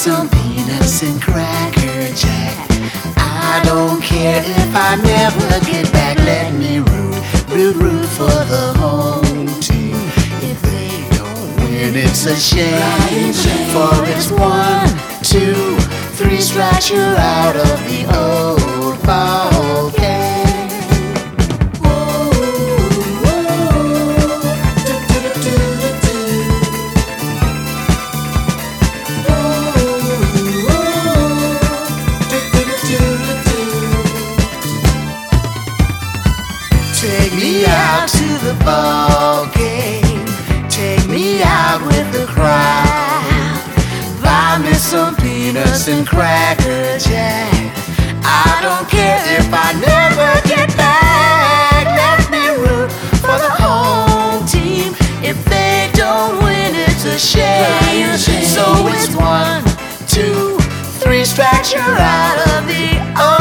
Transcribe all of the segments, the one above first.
some peanuts and cracker jack. I don't care if I never get back. Let me root, root, root for the home team. If they don't win, it's a shame. For it's one, two, three strikes, you're out of the old ball peanuts and cracker jack. I don't care if I never get back. Let me root for the home team. If they don't win, it's a shame. So it's one, two, three strikes, you're out of the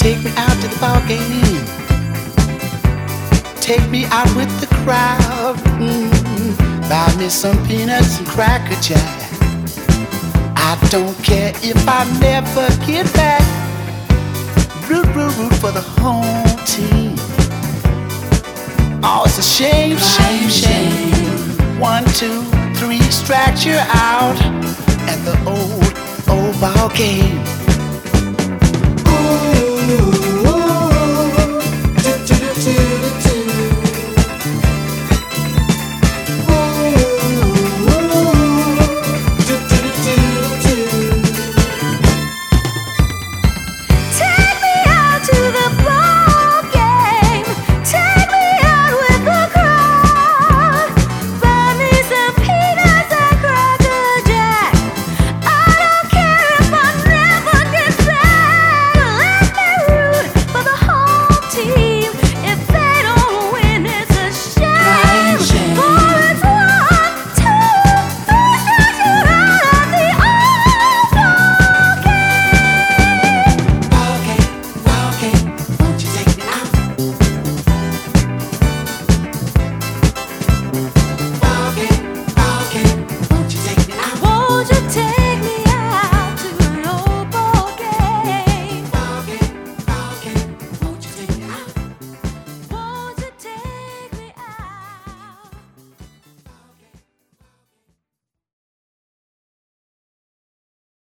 Take me out to the ball game. Take me out with the crowd. Mm. Buy me some peanuts and cracker jack. I don't care if I never get back. Root, root, root for the home team. Oh, it's a shame, shame, shame. One, two, three strikes, you're out at the old, old ball game.